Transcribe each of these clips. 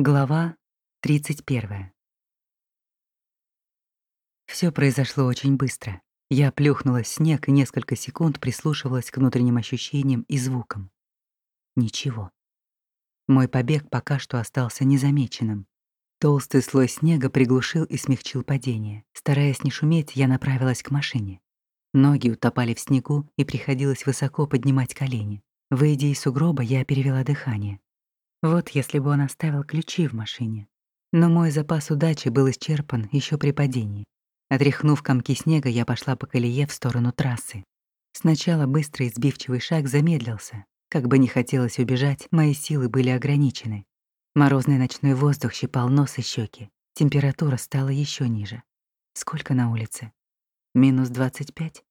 Глава 31. Все произошло очень быстро. Я плюхнулась в снег и несколько секунд прислушивалась к внутренним ощущениям и звукам. Ничего. Мой побег пока что остался незамеченным. Толстый слой снега приглушил и смягчил падение. Стараясь не шуметь, я направилась к машине. Ноги утопали в снегу, и приходилось высоко поднимать колени. Выйдя из сугроба, я перевела дыхание. Вот если бы он оставил ключи в машине. Но мой запас удачи был исчерпан еще при падении. Отряхнув комки снега, я пошла по колее в сторону трассы. Сначала быстрый сбивчивый шаг замедлился. Как бы не хотелось убежать, мои силы были ограничены. Морозный ночной воздух щипал нос и щеки. Температура стала еще ниже. Сколько на улице? Минус 25?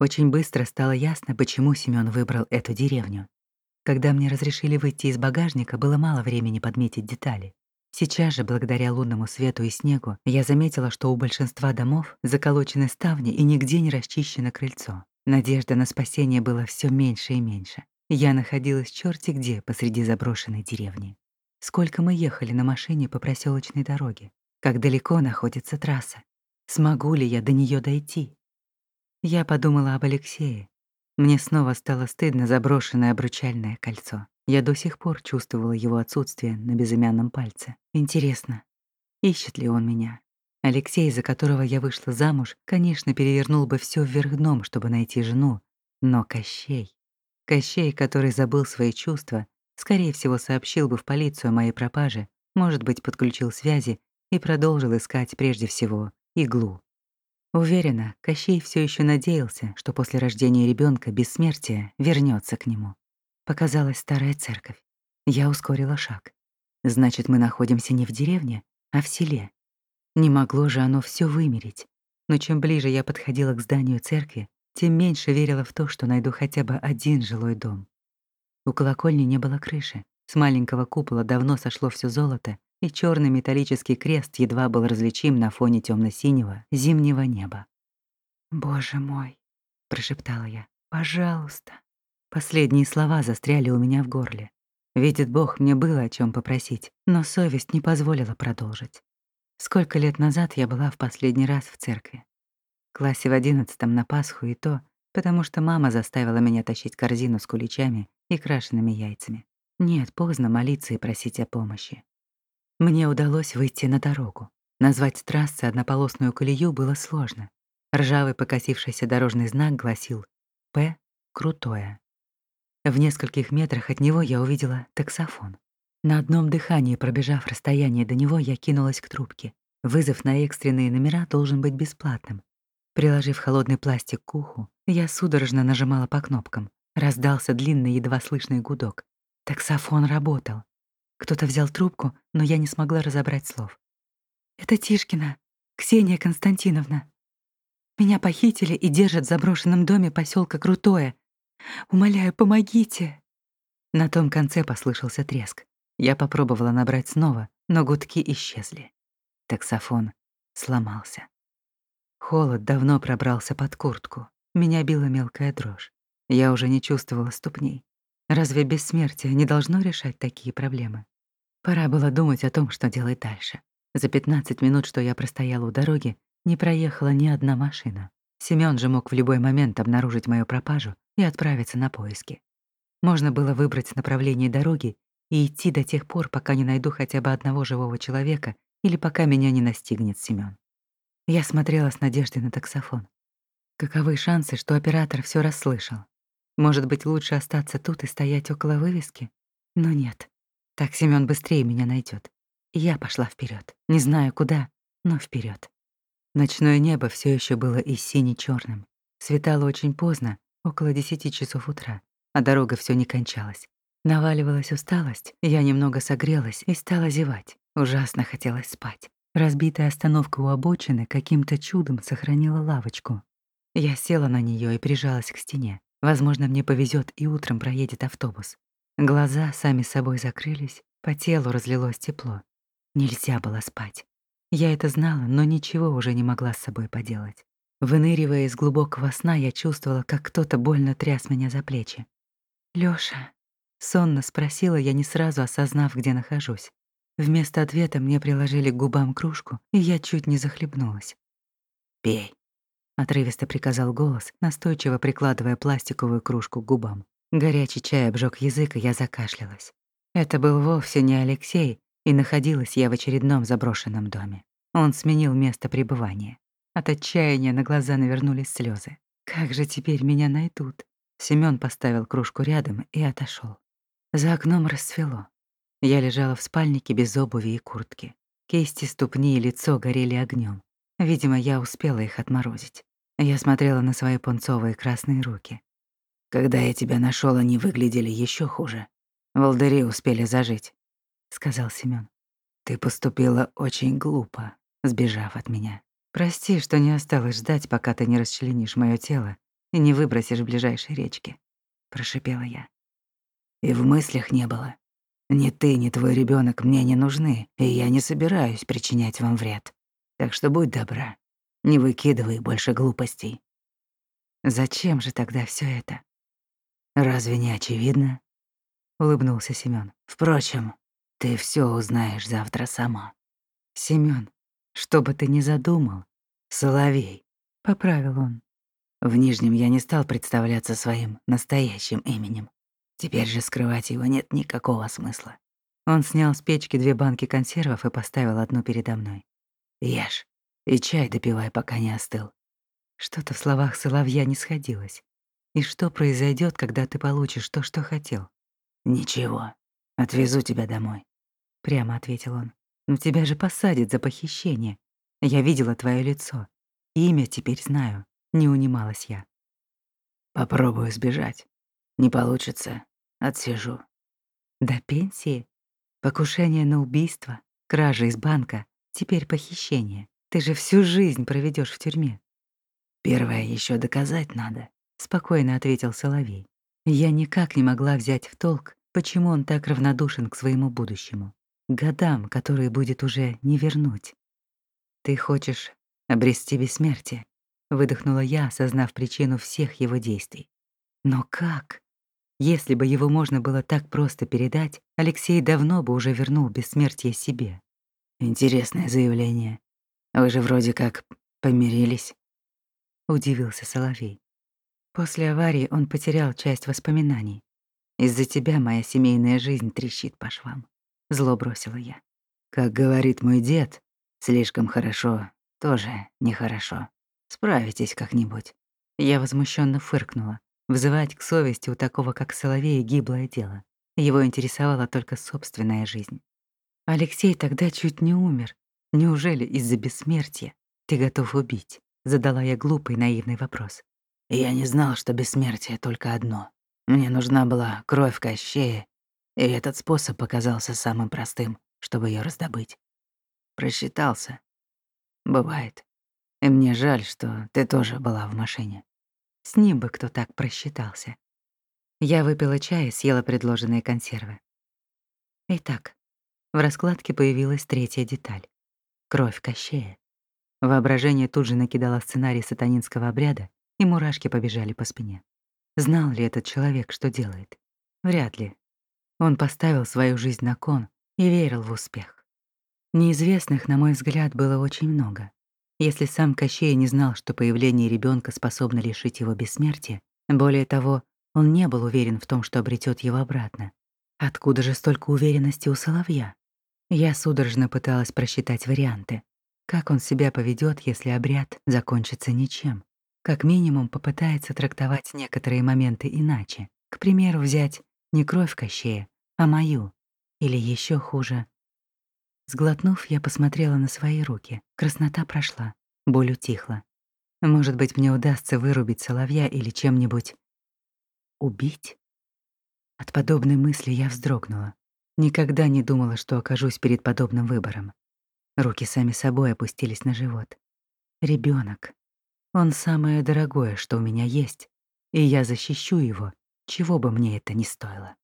Очень быстро стало ясно, почему Семён выбрал эту деревню. Когда мне разрешили выйти из багажника, было мало времени подметить детали. Сейчас же, благодаря лунному свету и снегу, я заметила, что у большинства домов заколочены ставни и нигде не расчищено крыльцо. Надежда на спасение была все меньше и меньше. Я находилась черти где посреди заброшенной деревни. Сколько мы ехали на машине по проселочной дороге? Как далеко находится трасса? Смогу ли я до нее дойти? Я подумала об Алексее, мне снова стало стыдно за брошенное обручальное кольцо. Я до сих пор чувствовала его отсутствие на безымянном пальце. Интересно, ищет ли он меня? Алексей, за которого я вышла замуж, конечно, перевернул бы все вверх дном, чтобы найти жену. Но Кощей... Кощей, который забыл свои чувства, скорее всего, сообщил бы в полицию о моей пропаже, может быть, подключил связи и продолжил искать прежде всего иглу. Уверена, Кощей все еще надеялся, что после рождения ребенка бессмертие вернется к нему. Показалась старая церковь. Я ускорила шаг. Значит, мы находимся не в деревне, а в селе. Не могло же оно все вымереть. Но чем ближе я подходила к зданию церкви, тем меньше верила в то, что найду хотя бы один жилой дом. У колокольни не было крыши. С маленького купола давно сошло все золото, и черный металлический крест едва был различим на фоне темно синего зимнего неба. «Боже мой!» — прошептала я. «Пожалуйста!» Последние слова застряли у меня в горле. Видит Бог, мне было о чем попросить, но совесть не позволила продолжить. Сколько лет назад я была в последний раз в церкви? В классе в одиннадцатом на Пасху и то, потому что мама заставила меня тащить корзину с куличами и крашенными яйцами. Нет, поздно молиться и просить о помощи. Мне удалось выйти на дорогу. Назвать трассой однополосную колею было сложно. Ржавый покосившийся дорожный знак гласил «П. Крутое». В нескольких метрах от него я увидела таксофон. На одном дыхании, пробежав расстояние до него, я кинулась к трубке. Вызов на экстренные номера должен быть бесплатным. Приложив холодный пластик к уху, я судорожно нажимала по кнопкам. Раздался длинный, едва слышный гудок. Таксофон работал. Кто-то взял трубку, но я не смогла разобрать слов. «Это Тишкина, Ксения Константиновна. Меня похитили и держат в заброшенном доме поселка Крутое. Умоляю, помогите!» На том конце послышался треск. Я попробовала набрать снова, но гудки исчезли. Таксофон сломался. Холод давно пробрался под куртку. Меня била мелкая дрожь. Я уже не чувствовала ступней. Разве бессмертие не должно решать такие проблемы? Пора было думать о том, что делать дальше. За 15 минут, что я простояла у дороги, не проехала ни одна машина. Семён же мог в любой момент обнаружить мою пропажу и отправиться на поиски. Можно было выбрать направление дороги и идти до тех пор, пока не найду хотя бы одного живого человека или пока меня не настигнет Семён. Я смотрела с надеждой на таксофон. Каковы шансы, что оператор все расслышал? Может быть, лучше остаться тут и стоять около вывески? Но нет. Так Семён быстрее меня найдет. Я пошла вперед, Не знаю куда, но вперед. Ночное небо все еще было и сине черным Светало очень поздно, около десяти часов утра, а дорога все не кончалась. Наваливалась усталость, я немного согрелась и стала зевать. Ужасно хотелось спать. Разбитая остановка у обочины каким-то чудом сохранила лавочку. Я села на нее и прижалась к стене. Возможно, мне повезет и утром проедет автобус. Глаза сами собой закрылись, по телу разлилось тепло. Нельзя было спать. Я это знала, но ничего уже не могла с собой поделать. Выныривая из глубокого сна, я чувствовала, как кто-то больно тряс меня за плечи. «Лёша?» — сонно спросила я, не сразу осознав, где нахожусь. Вместо ответа мне приложили к губам кружку, и я чуть не захлебнулась. «Пей», — отрывисто приказал голос, настойчиво прикладывая пластиковую кружку к губам. Горячий чай обжег язык, и я закашлялась. Это был вовсе не Алексей, и находилась я в очередном заброшенном доме. Он сменил место пребывания. От отчаяния на глаза навернулись слезы. Как же теперь меня найдут? Семён поставил кружку рядом и отошел. За окном расцвело. Я лежала в спальнике без обуви и куртки. Кисти, ступни и лицо горели огнем. Видимо, я успела их отморозить. Я смотрела на свои пунцовые красные руки. «Когда я тебя нашел, они выглядели еще хуже. Волдыри успели зажить», — сказал Семён. «Ты поступила очень глупо, сбежав от меня. Прости, что не осталось ждать, пока ты не расчленишь моё тело и не выбросишь в ближайшей речке», — прошипела я. «И в мыслях не было. Ни ты, ни твой ребенок мне не нужны, и я не собираюсь причинять вам вред. Так что будь добра, не выкидывай больше глупостей». «Зачем же тогда все это?» «Разве не очевидно?» — улыбнулся Семён. «Впрочем, ты все узнаешь завтра сама». «Семён, что бы ты ни задумал, Соловей», — поправил он. В Нижнем я не стал представляться своим настоящим именем. Теперь же скрывать его нет никакого смысла. Он снял с печки две банки консервов и поставил одну передо мной. «Ешь и чай допивай, пока не остыл». Что-то в словах соловья не сходилось. И что произойдет, когда ты получишь то, что хотел? «Ничего, отвезу тебя домой», — прямо ответил он. Но тебя же посадят за похищение. Я видела твое лицо. Имя теперь знаю. Не унималась я. Попробую сбежать. Не получится. Отсижу. До пенсии? Покушение на убийство? Кража из банка? Теперь похищение. Ты же всю жизнь проведешь в тюрьме. Первое еще доказать надо, спокойно ответил Соловей. Я никак не могла взять в толк, почему он так равнодушен к своему будущему годам, которые будет уже не вернуть. «Ты хочешь обрести бессмертие?» — выдохнула я, осознав причину всех его действий. «Но как? Если бы его можно было так просто передать, Алексей давно бы уже вернул бессмертие себе». «Интересное заявление. Вы же вроде как помирились», — удивился Соловей. После аварии он потерял часть воспоминаний. Из-за тебя моя семейная жизнь трещит по швам. Зло бросила я. Как говорит мой дед, слишком хорошо тоже нехорошо. Справитесь как-нибудь. Я возмущенно фыркнула. Взывать к совести у такого, как Соловей, гиблое дело. Его интересовала только собственная жизнь. Алексей тогда чуть не умер. Неужели из-за бессмертия ты готов убить? Задала я глупый наивный вопрос. Я не знал, что бессмертие только одно. Мне нужна была кровь Кощея и этот способ показался самым простым, чтобы ее раздобыть. Просчитался. Бывает. И мне жаль, что ты тоже была в машине. С ним бы кто так просчитался. Я выпила чай и съела предложенные консервы. Итак, в раскладке появилась третья деталь — кровь Кощея. Воображение тут же накидало сценарий сатанинского обряда, и мурашки побежали по спине. Знал ли этот человек, что делает? Вряд ли, он поставил свою жизнь на кон и верил в успех. Неизвестных, на мой взгляд, было очень много. Если сам Кощей не знал, что появление ребенка способно лишить его бессмертия, более того, он не был уверен в том, что обретет его обратно. Откуда же столько уверенности у Соловья? Я судорожно пыталась просчитать варианты. Как он себя поведет, если обряд закончится ничем? Как минимум попытается трактовать некоторые моменты иначе. К примеру, взять не кровь Кощея, а мою. Или еще хуже. Сглотнув, я посмотрела на свои руки. Краснота прошла, боль утихла. Может быть, мне удастся вырубить соловья или чем-нибудь... Убить? От подобной мысли я вздрогнула. Никогда не думала, что окажусь перед подобным выбором. Руки сами собой опустились на живот. Ребенок. Он самое дорогое, что у меня есть, и я защищу его, чего бы мне это ни стоило.